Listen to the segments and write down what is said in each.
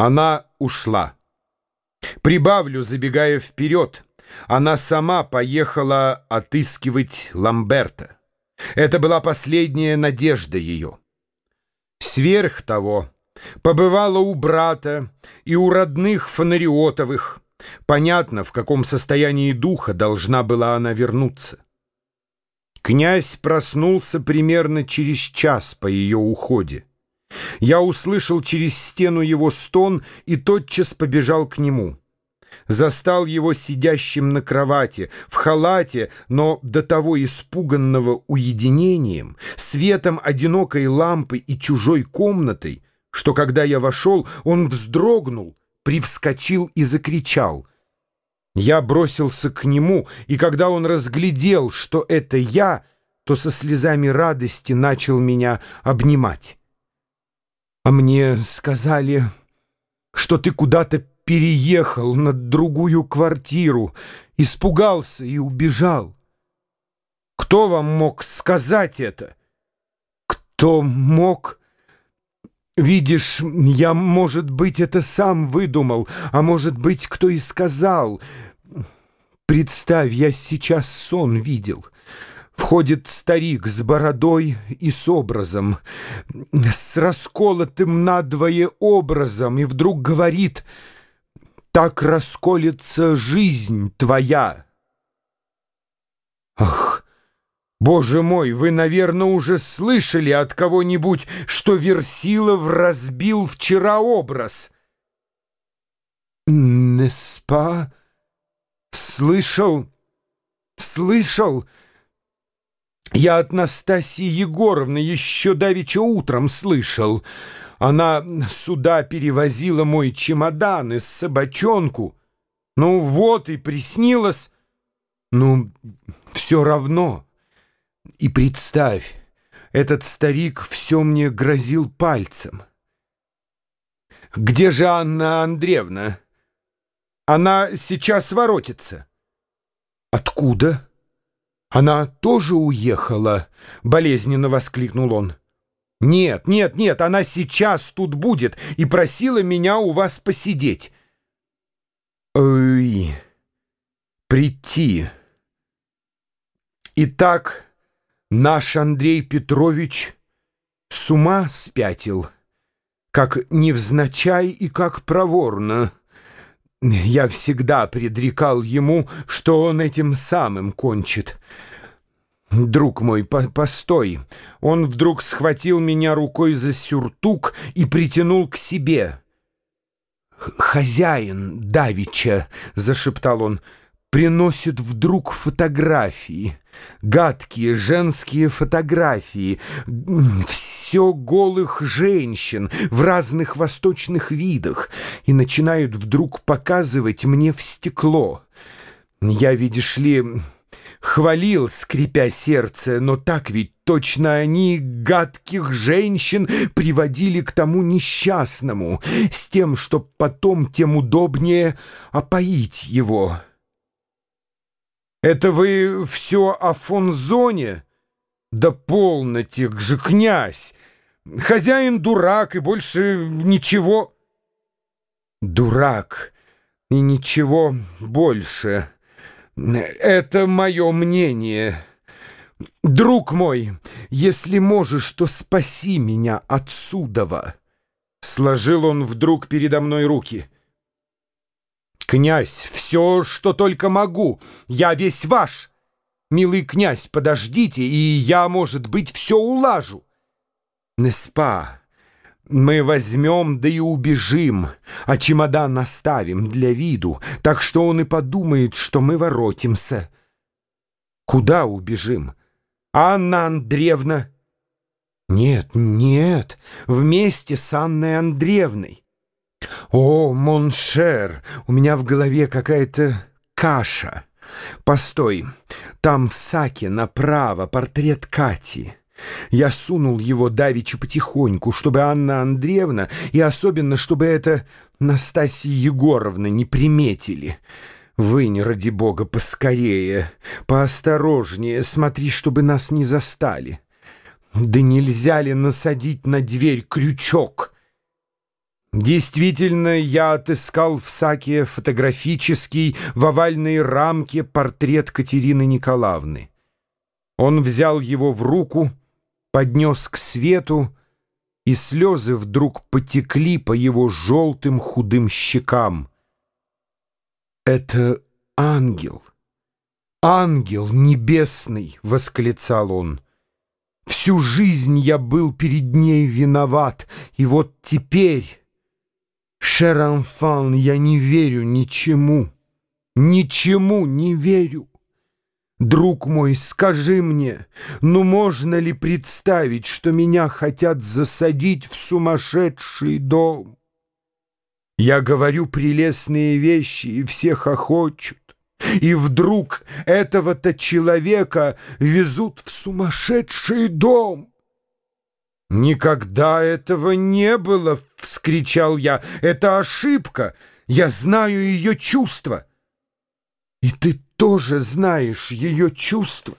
Она ушла. Прибавлю, забегая вперед, она сама поехала отыскивать Ламберта. Это была последняя надежда ее. Сверх того, побывала у брата и у родных Фонариотовых. Понятно, в каком состоянии духа должна была она вернуться. Князь проснулся примерно через час по ее уходе. Я услышал через стену его стон и тотчас побежал к нему. Застал его сидящим на кровати, в халате, но до того испуганного уединением, светом одинокой лампы и чужой комнатой, что, когда я вошел, он вздрогнул, привскочил и закричал. Я бросился к нему, и когда он разглядел, что это я, то со слезами радости начал меня обнимать. А мне сказали, что ты куда-то переехал на другую квартиру, испугался и убежал. Кто вам мог сказать это? Кто мог... Видишь, я, может быть, это сам выдумал, а может быть, кто и сказал. Представь, я сейчас сон видел. Входит старик с бородой и с образом, с расколотым надвое образом, и вдруг говорит, «Так расколется жизнь твоя». Ах, боже мой, вы, наверное, уже слышали от кого-нибудь, что Версилов разбил вчера образ. Неспа? Слышал? Слышал? Я от Настасьи Егоровны еще давеча утром слышал. Она сюда перевозила мой чемодан из собачонку. Ну вот и приснилось. Ну, все равно. И представь, этот старик все мне грозил пальцем. Где же Анна Андреевна? Она сейчас воротится. Откуда? «Она тоже уехала?» — болезненно воскликнул он. «Нет, нет, нет, она сейчас тут будет и просила меня у вас посидеть». «Ой, прийти». Итак, наш Андрей Петрович с ума спятил, как невзначай и как проворно. Я всегда предрекал ему, что он этим самым кончит. Друг мой, по постой. Он вдруг схватил меня рукой за сюртук и притянул к себе. «Хозяин Давича», — зашептал он, — «приносит вдруг фотографии, гадкие женские фотографии, все все голых женщин в разных восточных видах и начинают вдруг показывать мне в стекло. Я, видишь ли, хвалил, скрипя сердце, но так ведь точно они гадких женщин приводили к тому несчастному, с тем, чтоб потом тем удобнее опоить его. «Это вы все о Фонзоне?» «Да полноте же, князь! Хозяин дурак и больше ничего...» «Дурак и ничего больше. Это мое мнение. Друг мой, если можешь, то спаси меня отсюда!» Сложил он вдруг передо мной руки. «Князь, все, что только могу, я весь ваш!» «Милый князь, подождите, и я, может быть, все улажу». «Неспа, мы возьмем, да и убежим, а чемодан оставим для виду, так что он и подумает, что мы воротимся». «Куда убежим? Анна Андреевна?» «Нет, нет, вместе с Анной Андреевной». «О, mon cher, у меня в голове какая-то каша». «Постой, там в саке направо портрет Кати». Я сунул его давеча потихоньку, чтобы Анна Андреевна и особенно, чтобы эта Настасья Егоровна не приметили. Вынь, ради бога, поскорее, поосторожнее, смотри, чтобы нас не застали. Да нельзя ли насадить на дверь крючок?» Действительно, я отыскал в Саке фотографический в овальной рамке портрет Катерины Николаевны. Он взял его в руку, поднес к свету, и слезы вдруг потекли по его желтым худым щекам. «Это ангел, ангел небесный!» — восклицал он. «Всю жизнь я был перед ней виноват, и вот теперь...» Шерамфан, я не верю ничему, ничему не верю. Друг мой, скажи мне, ну можно ли представить, что меня хотят засадить в сумасшедший дом? Я говорю прелестные вещи, и все хохочут. И вдруг этого-то человека везут в сумасшедший дом. «Никогда этого не было!» — вскричал я. «Это ошибка! Я знаю ее чувства!» «И ты тоже знаешь ее чувства?»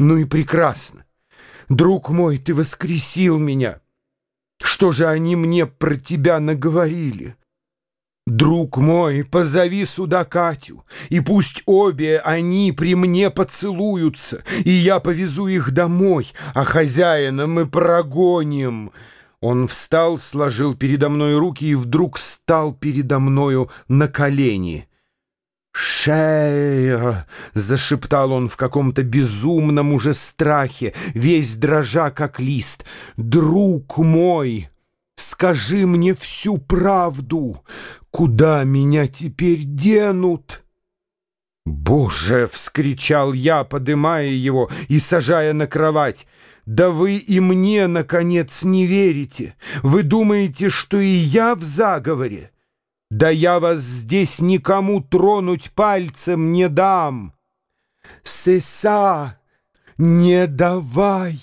«Ну и прекрасно! Друг мой, ты воскресил меня! Что же они мне про тебя наговорили?» «Друг мой, позови сюда Катю, и пусть обе они при мне поцелуются, и я повезу их домой, а хозяина мы прогоним». Он встал, сложил передо мной руки и вдруг стал передо мною на колени. «Шея!» — зашептал он в каком-то безумном уже страхе, весь дрожа, как лист. «Друг мой!» Скажи мне всю правду. Куда меня теперь денут?» «Боже!» — вскричал я, подымая его и сажая на кровать. «Да вы и мне, наконец, не верите. Вы думаете, что и я в заговоре? Да я вас здесь никому тронуть пальцем не дам!» «Сеса! Не давай!»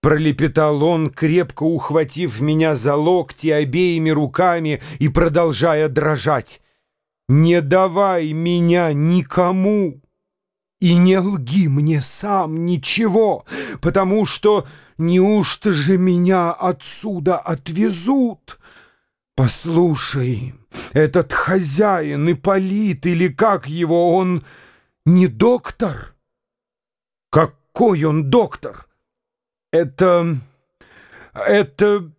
Пролепетал он, крепко ухватив меня за локти обеими руками и продолжая дрожать. «Не давай меня никому!» И не лги мне сам ничего, потому что неужто же меня отсюда отвезут? Послушай, этот хозяин Ипполит, или как его, он не доктор? Какой он доктор? Это... это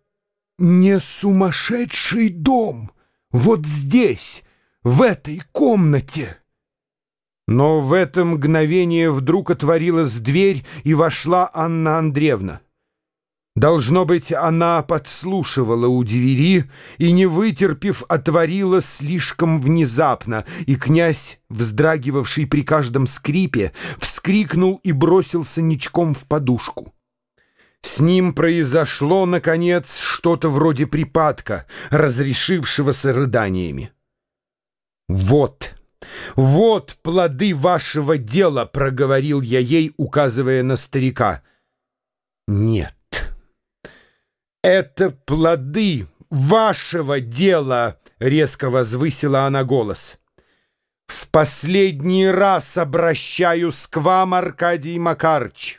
не сумасшедший дом. Вот здесь, в этой комнате. Но в это мгновение вдруг отворилась дверь, и вошла Анна Андреевна. Должно быть, она подслушивала у двери и, не вытерпев, отворила слишком внезапно, и князь, вздрагивавший при каждом скрипе, вскрикнул и бросился ничком в подушку. С ним произошло, наконец, что-то вроде припадка, разрешившегося рыданиями. «Вот, вот плоды вашего дела», — проговорил я ей, указывая на старика. «Нет, это плоды вашего дела», — резко возвысила она голос. «В последний раз обращаюсь к вам, Аркадий Макарыч».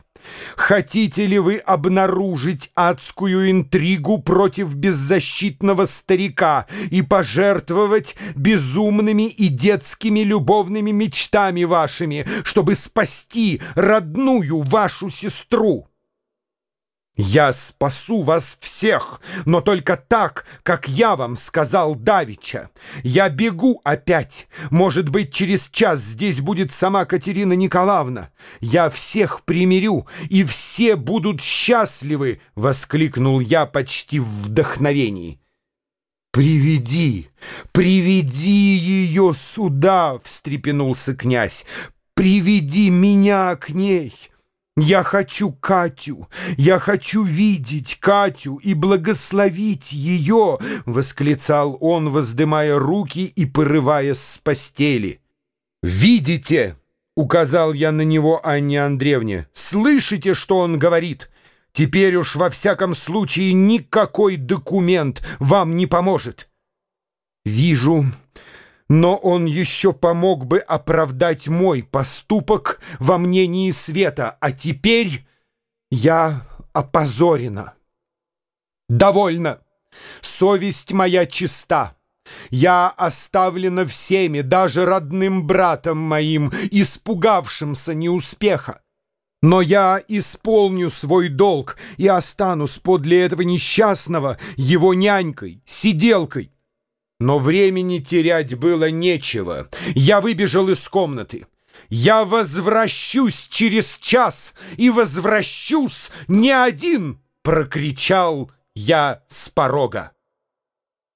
Хотите ли вы обнаружить адскую интригу против беззащитного старика и пожертвовать безумными и детскими любовными мечтами вашими, чтобы спасти родную вашу сестру? Я спасу вас всех, но только так, как я вам сказал Давича. Я бегу опять. Может быть, через час здесь будет сама Катерина Николаевна. Я всех примирю, и все будут счастливы, — воскликнул я почти в вдохновении. «Приведи, приведи ее сюда!» — встрепенулся князь. «Приведи меня к ней!» Я хочу Катю, я хочу видеть Катю и благословить ее, — восклицал он, воздымая руки и порываясь с постели. «Видите?» — указал я на него Анне Андреевне. «Слышите, что он говорит? Теперь уж во всяком случае никакой документ вам не поможет». «Вижу, но он еще помог бы оправдать мой поступок во мнении света, а теперь я опозорена. Довольно! Совесть моя чиста. Я оставлена всеми, даже родным братом моим, испугавшимся неуспеха. Но я исполню свой долг и останусь подле этого несчастного его нянькой, сиделкой. Но времени терять было нечего. Я выбежал из комнаты. Я возвращусь через час и возвращусь не один, прокричал я с порога.